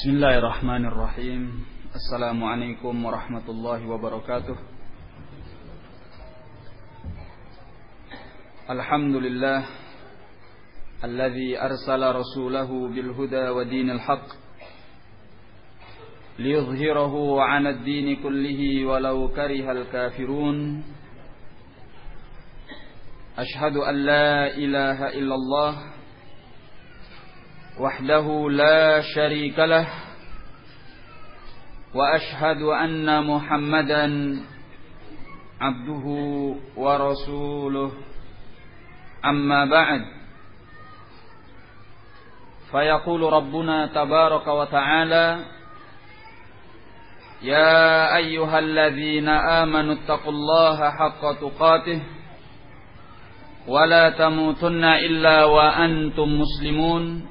بسم الله الرحمن الرحيم السلام عليكم ورحمة الله وبركاته الحمد لله الذي أرسل رسوله بالهدى ودين الحق ليظهره عن الدين كله ولو كره الكافرون أشهد أن لا إله إلا الله وحده لا شريك له وأشهد أن محمدا عبده ورسوله. أما بعد فيقول ربنا تبارك وتعالى يا أيها الذين آمنوا اتقوا الله حق تقاته ولا تموتن إلا وأنتم مسلمون.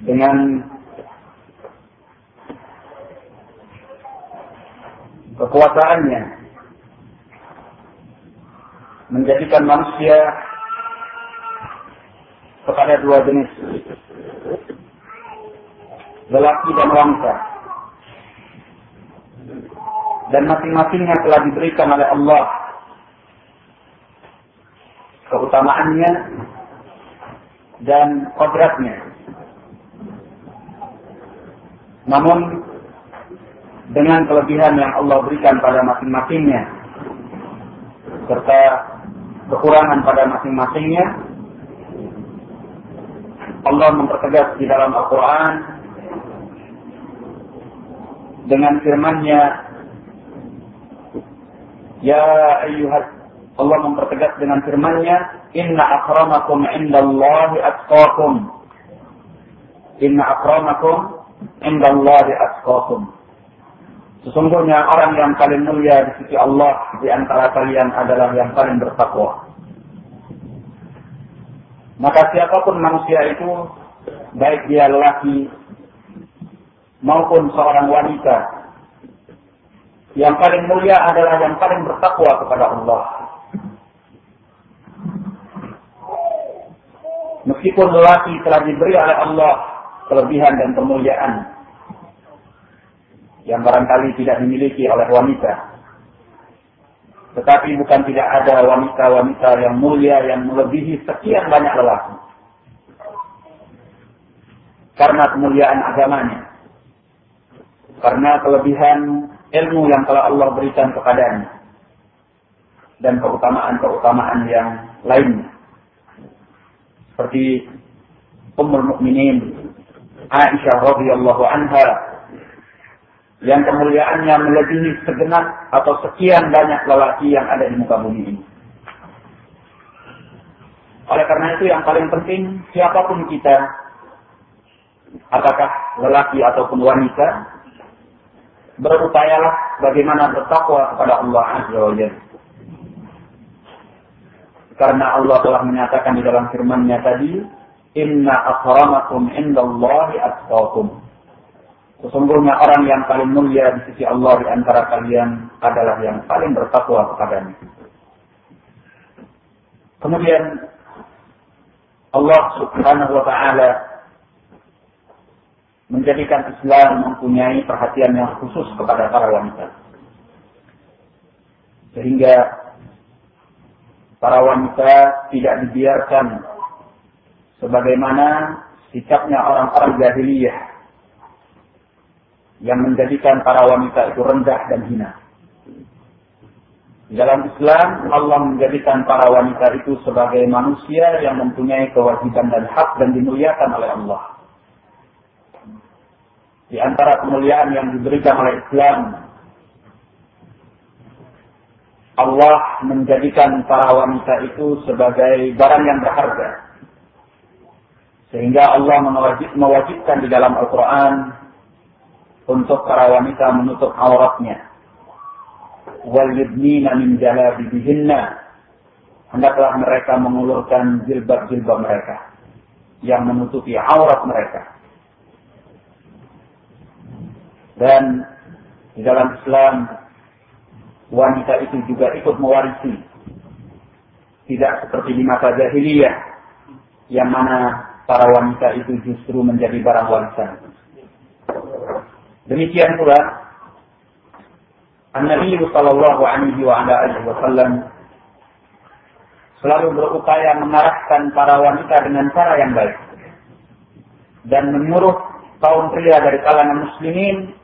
dengan kekuasaannya menjadikan manusia kepada dua jenis lelaki dan wanita. Dan masing-masingnya telah diberikan oleh Allah keutamaannya dan kodratnya namun dengan kelebihan yang Allah berikan pada masing-masingnya serta kekurangan pada masing-masingnya Allah mempertegas di dalam Al-Quran dengan firman-Nya Ya ayyuhat Allah mempertegas dengan firman-Nya Inna akramakum indallahi atqakum. Inna akramakum indallahi atqakum. Sesungguhnya orang yang paling mulia di sisi Allah di antara kalian adalah yang paling bertakwa. Maka siapa pun manusia itu, baik dia lelaki maupun seorang wanita, yang paling mulia adalah yang paling bertakwa kepada Allah. Meskipun lelaki telah diberi oleh Allah kelebihan dan kemuliaan yang barangkali tidak dimiliki oleh wanita. Tetapi bukan tidak ada wanita-wanita yang mulia yang melebihi sekian banyak lelaki. Karena kemuliaan agamanya. Karena kelebihan ilmu yang telah Allah berikan kepadanya. Dan keutamaan-keutamaan yang lainnya. Seperti Ummul Mukminin Aisyah radhiyallahu anha yang kemuliaannya melebihi segenap atau sekian banyak lelaki yang ada di muka bumi ini. Oleh karena itu yang paling penting siapa pun kita, apakah lelaki ataupun wanita, berupayalah bagaimana bertakwa kepada Allah Azza wa. Karena Allah telah menyatakan di dalam firman-Nya tadi, Inna akramakum indallahi atqakum. Sesungguhnya orang yang paling mulia di sisi Allah di antara kalian adalah yang paling bertakwa kepadanya. Kemudian Allah Subhanahu wa taala menjadikan Islam mempunyai perhatian yang khusus kepada para wanita. Sehingga para wanita tidak dibiarkan sebagaimana sikapnya orang-orang jahiliyah yang menjadikan para wanita itu rendah dan hina. Di dalam Islam, Allah menjadikan para wanita itu sebagai manusia yang mempunyai kewajiban dan hak dan dimuliakan oleh Allah. Di antara kemuliaan yang diberikan oleh Islam, Allah menjadikan para wanita itu sebagai barang yang berharga Sehingga Allah mewajib, mewajibkan di dalam Al-Quran untuk para wanita menutup auratnya. Walidnina min jalabibihinna. Hendaklah mereka mengulurkan jilbab-jilbab mereka yang menutupi aurat mereka. Dan di dalam Islam wanita itu juga ikut mewarisi. Tidak seperti di masa jahiliyah yang mana para wanita itu justru menjadi barang warisan. Demikian pula An-Nabi sallallahu alaihi wa ala alihi wasallam selalu berupaya mengarahkan para wanita dengan cara yang baik dan menyuruh kaum pria dari kalangan muslimin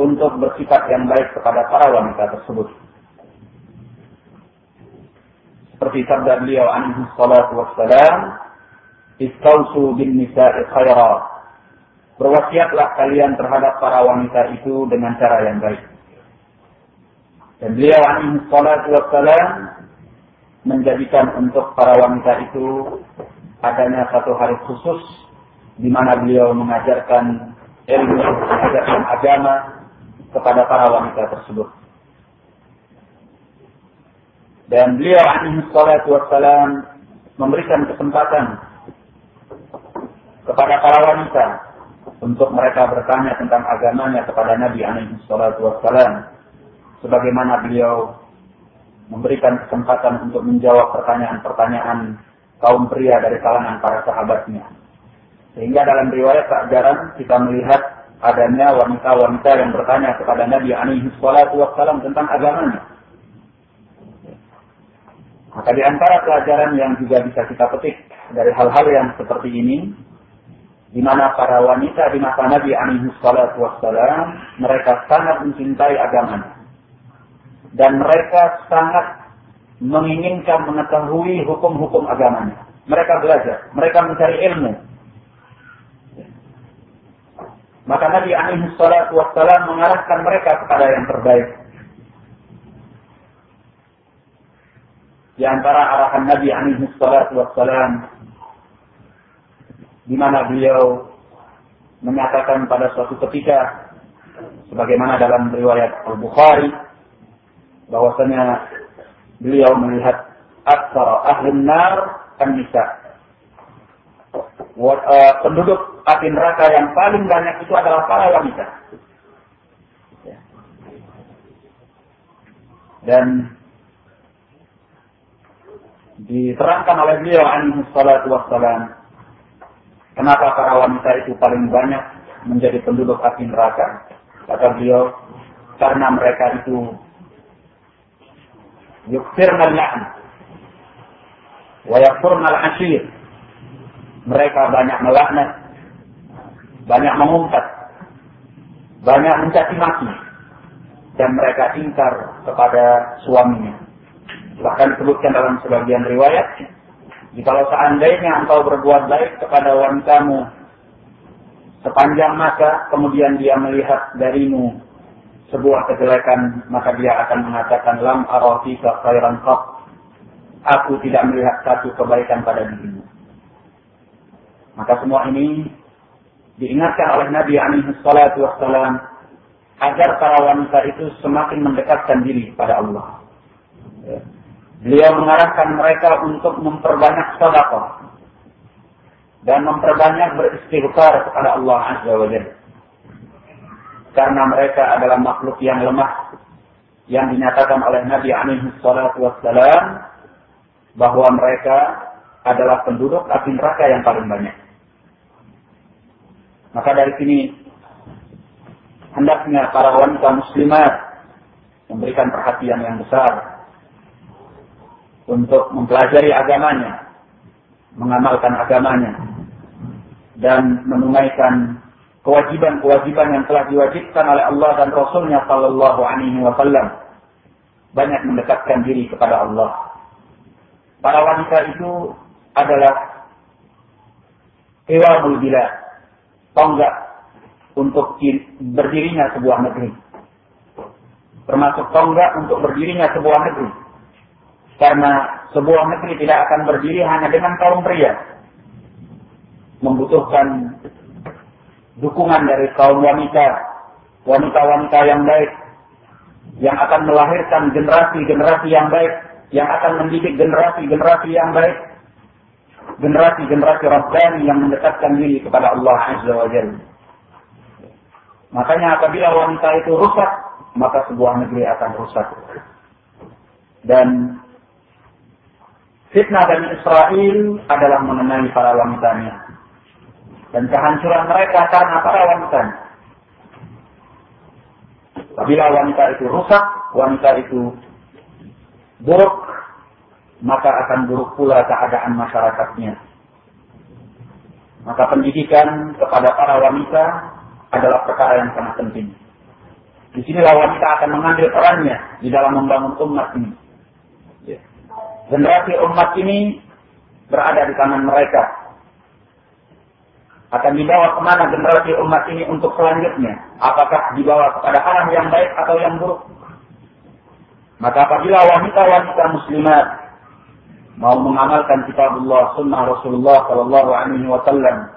untuk bersikap yang baik kepada para wanita tersebut. Seperti sabda beliau alaihi salatu wassalam, Istausu bin nisa'i khaira. Berwasiatlah kalian terhadap para wanita itu dengan cara yang baik. Dan beliau alaihi salatu wassalam menjadikan untuk para wanita itu adanya satu hari khusus di mana beliau mengajarkan ilmu, mengajarkan agama kepada para wanita tersebut. Dan beliau alaihi salatu wassalam memberikan kesempatan kepada para wanita untuk mereka bertanya tentang agamanya kepada Nabi alaihi salatu wassalam sebagaimana beliau memberikan kesempatan untuk menjawab pertanyaan-pertanyaan kaum pria dari kalangan para sahabatnya. Sehingga dalam riwayat tak jarang kita melihat adanya wanita-wanita yang bertanya kepada Nabi alaihi salatu wassalam tentang agamanya. Maka di antara pelajaran yang juga bisa kita petik dari hal-hal yang seperti ini di mana para wanita di masa Nabi alaihi salatu wassalam mereka sangat mencintai agama dan mereka sangat menginginkan mengetahui hukum-hukum agamanya. Mereka belajar, mereka mencari ilmu. Maka Nabi alaihi salatu wassalam mengarahkan mereka kepada yang terbaik. Di antara arahan Nabi alaihi salatu wassalam di mana beliau menyatakan pada suatu ketika sebagaimana dalam riwayat Al-Bukhari bahwasanya beliau melihat aksara ahli nar kan nisa uh, penduduk api neraka yang paling banyak itu adalah para wanita. Dan diterangkan oleh beliau alaihi salatu wassalam Kenapa para wanita itu paling banyak menjadi penduduk api neraka? Kata beliau, karena mereka itu yukfirna al wa yakfurna al-ashir. Mereka banyak melaknat, banyak mengumpat, banyak mencaci maki, dan mereka ingkar kepada suaminya. Bahkan disebutkan dalam sebagian riwayat, Jikalau seandainya engkau berbuat baik kepada wanitamu sepanjang masa, kemudian dia melihat darimu sebuah kejelekan, maka dia akan mengatakan lam ke khairan qat. Aku tidak melihat satu kebaikan pada dirimu. Maka semua ini diingatkan oleh Nabi alaihi salatu agar para wanita itu semakin mendekatkan diri pada Allah. Beliau mengarahkan mereka untuk memperbanyak sedekah dan memperbanyak beristighfar kepada Allah Azza wa Jalla. Karena mereka adalah makhluk yang lemah yang dinyatakan oleh Nabi alaihi salatu wassalam bahwa mereka adalah penduduk api neraka yang paling banyak. Maka dari sini hendaknya para wanita muslimat memberikan perhatian yang besar untuk mempelajari agamanya, mengamalkan agamanya, dan menunaikan kewajiban-kewajiban yang telah diwajibkan oleh Allah dan Rasulnya Sallallahu Alaihi Wasallam. Banyak mendekatkan diri kepada Allah. Para wanita itu adalah iwamul bila, tonggak untuk berdirinya sebuah negeri. Termasuk tonggak untuk berdirinya sebuah negeri karena sebuah negeri tidak akan berdiri hanya dengan kaum pria. membutuhkan dukungan dari kaum wanita, wanita-wanita yang baik, yang akan melahirkan generasi-generasi yang baik, yang akan mendidik generasi-generasi yang baik, generasi-generasi Rabbani yang mendekatkan diri kepada Allah Azza wa Jalla. Makanya apabila wanita itu rusak, maka sebuah negeri akan rusak. Dan fitnah Bani Israel adalah mengenai para wanitanya. Dan kehancuran mereka karena para wanitanya. Apabila wanita itu rusak, wanita itu buruk, maka akan buruk pula keadaan masyarakatnya. Maka pendidikan kepada para wanita adalah perkara yang sangat penting. Di sinilah wanita akan mengambil perannya di dalam membangun umat ini. Generasi umat ini berada di tangan mereka. Akan dibawa ke mana generasi umat ini untuk selanjutnya? Apakah dibawa kepada arah yang baik atau yang buruk? Maka apabila wanita-wanita muslimat mau mengamalkan kitabullah sunnah Rasulullah Shallallahu Alaihi Wasallam,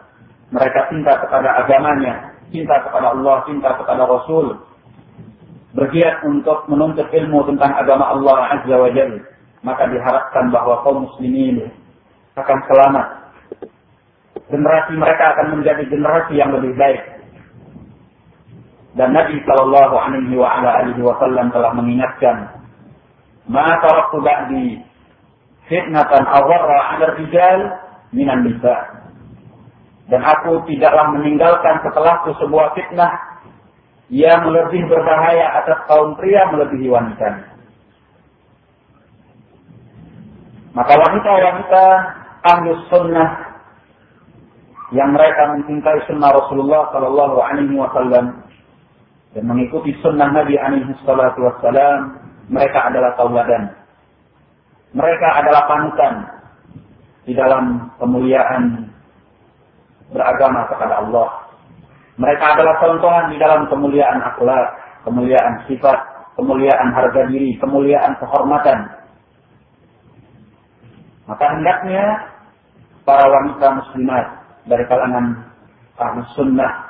mereka cinta kepada agamanya, cinta kepada Allah, cinta kepada Rasul, bergiat untuk menuntut ilmu tentang agama Allah Azza wa Jalla, maka diharapkan bahwa kaum muslimin akan selamat. Generasi mereka akan menjadi generasi yang lebih baik. Dan Nabi Shallallahu Alaihi Wasallam telah mengingatkan, "Ma taraktu ba'di fitnatan awarra 'ala rijal minan nisa." Dan aku tidaklah meninggalkan setelahku sebuah fitnah yang lebih berbahaya atas kaum pria melebihi wanita. Maka wanita-wanita ahli sunnah yang mereka mencintai sunnah Rasulullah Sallallahu Alaihi Wasallam dan mengikuti sunnah Nabi Alaihi Wasallam, mereka adalah tauladan. Mereka adalah panutan di dalam kemuliaan beragama kepada Allah mereka adalah contohan di dalam kemuliaan akhlak, kemuliaan sifat, kemuliaan harga diri, kemuliaan kehormatan. Maka hendaknya para wanita muslimat dari kalangan ahli sunnah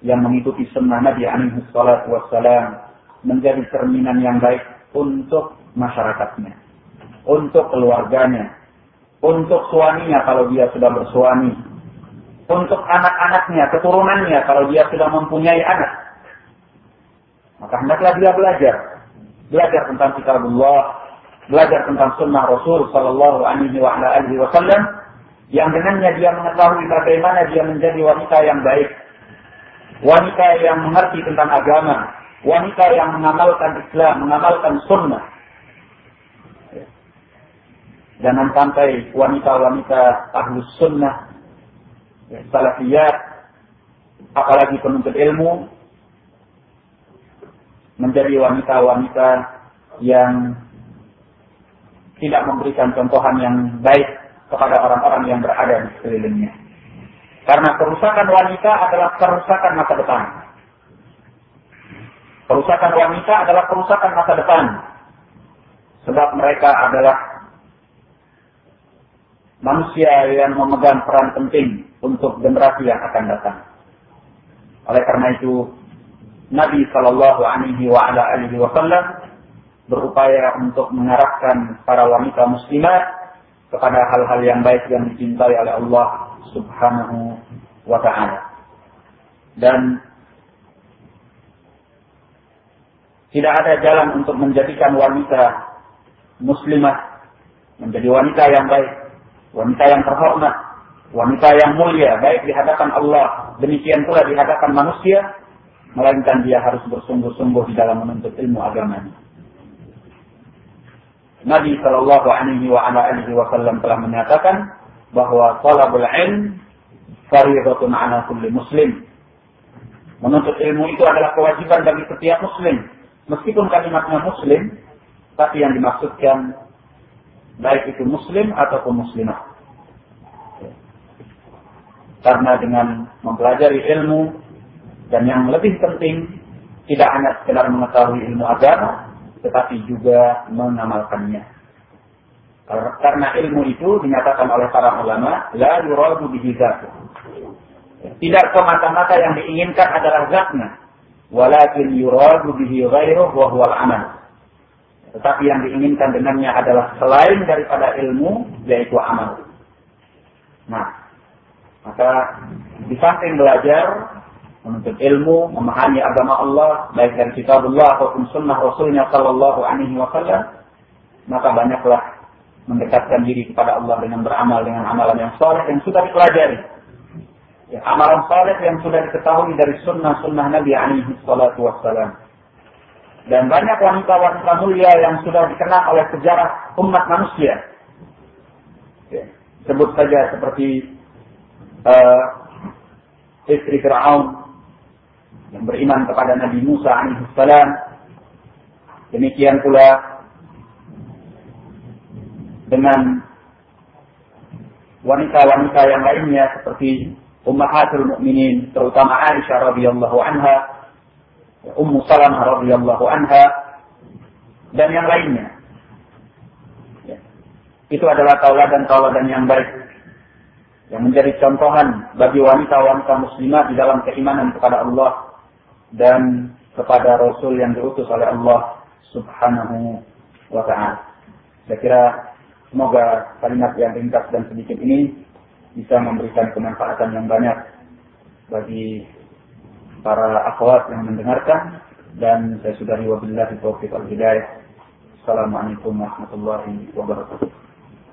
yang mengikuti sunnah Nabi alaihi salatu wassalam menjadi cerminan yang baik untuk masyarakatnya, untuk keluarganya, untuk suaminya kalau dia sudah bersuami, untuk anak-anaknya, keturunannya kalau dia sudah mempunyai anak. Maka hendaklah dia belajar. Belajar tentang kitabullah, belajar tentang sunnah Rasul sallallahu alaihi wasallam yang dengannya dia mengetahui bagaimana dia menjadi wanita yang baik. Wanita yang mengerti tentang agama, wanita yang mengamalkan Islam, mengamalkan sunnah. Jangan sampai wanita-wanita ahlus sunnah ya, salafiyat, apalagi penuntut ilmu, menjadi wanita-wanita yang tidak memberikan contohan yang baik kepada orang-orang yang berada di sekelilingnya. Karena kerusakan wanita adalah kerusakan masa depan. Kerusakan wanita adalah kerusakan masa depan. Sebab mereka adalah manusia yang memegang peran penting untuk generasi yang akan datang. Oleh karena itu, Nabi Shallallahu Alaihi Wasallam berupaya untuk mengarahkan para wanita muslimat kepada hal-hal yang baik yang dicintai oleh Allah Subhanahu wa taala. Dan tidak ada jalan untuk menjadikan wanita muslimah menjadi wanita yang baik, wanita yang terhormat, wanita yang mulia baik di hadapan Allah demikian pula di hadapan manusia melainkan dia harus bersungguh-sungguh di dalam menuntut ilmu agamanya. Nabi Shallallahu Alaihi Wasallam telah menyatakan bahwa talabul ilm faridatun ala kulli muslim. Menuntut ilmu itu adalah kewajiban bagi setiap muslim. Meskipun kalimatnya muslim, tapi yang dimaksudkan baik itu muslim ataupun muslimah. Karena dengan mempelajari ilmu dan yang lebih penting tidak hanya sekedar mengetahui ilmu agama, tetapi juga mengamalkannya. Karena ilmu itu dinyatakan oleh para ulama, la yuradu bihi Tidak semata-mata yang diinginkan adalah zatnya, walakin yuradu bihi ghairuh wa huwal amal. Tetapi yang diinginkan dengannya adalah selain daripada ilmu, yaitu amal. Nah, maka di samping belajar, menuntut ilmu, memahami agama Allah, baik dari kitabullah ataupun sunnah Rasulnya Sallallahu Alaihi Wasallam, maka banyaklah mendekatkan diri kepada Allah dengan beramal dengan amalan yang soleh yang sudah dipelajari. Ya, amalan soleh yang sudah diketahui dari sunnah-sunnah Nabi alaihi wassalam. Dan banyak wanita-wanita mulia yang sudah dikenal oleh sejarah umat manusia. Ya, sebut saja seperti uh, istri Fir'aun yang beriman kepada Nabi Musa alaihissalam. Demikian pula dengan wanita-wanita yang lainnya seperti Ummahatul Mukminin terutama Aisyah radhiyallahu anha, Ummu Salamah radhiyallahu anha dan yang lainnya. Ya. Itu adalah tauladan-tauladan yang baik yang menjadi contohan bagi wanita-wanita muslimah di dalam keimanan kepada Allah dan kepada Rasul yang diutus oleh Allah Subhanahu wa Ta'ala. Saya kira semoga kalimat yang ringkas dan sedikit ini bisa memberikan kemanfaatan yang banyak bagi para akhwat yang mendengarkan dan saya sudah wabillahi taufiq al hidayah. Assalamualaikum warahmatullahi wabarakatuh.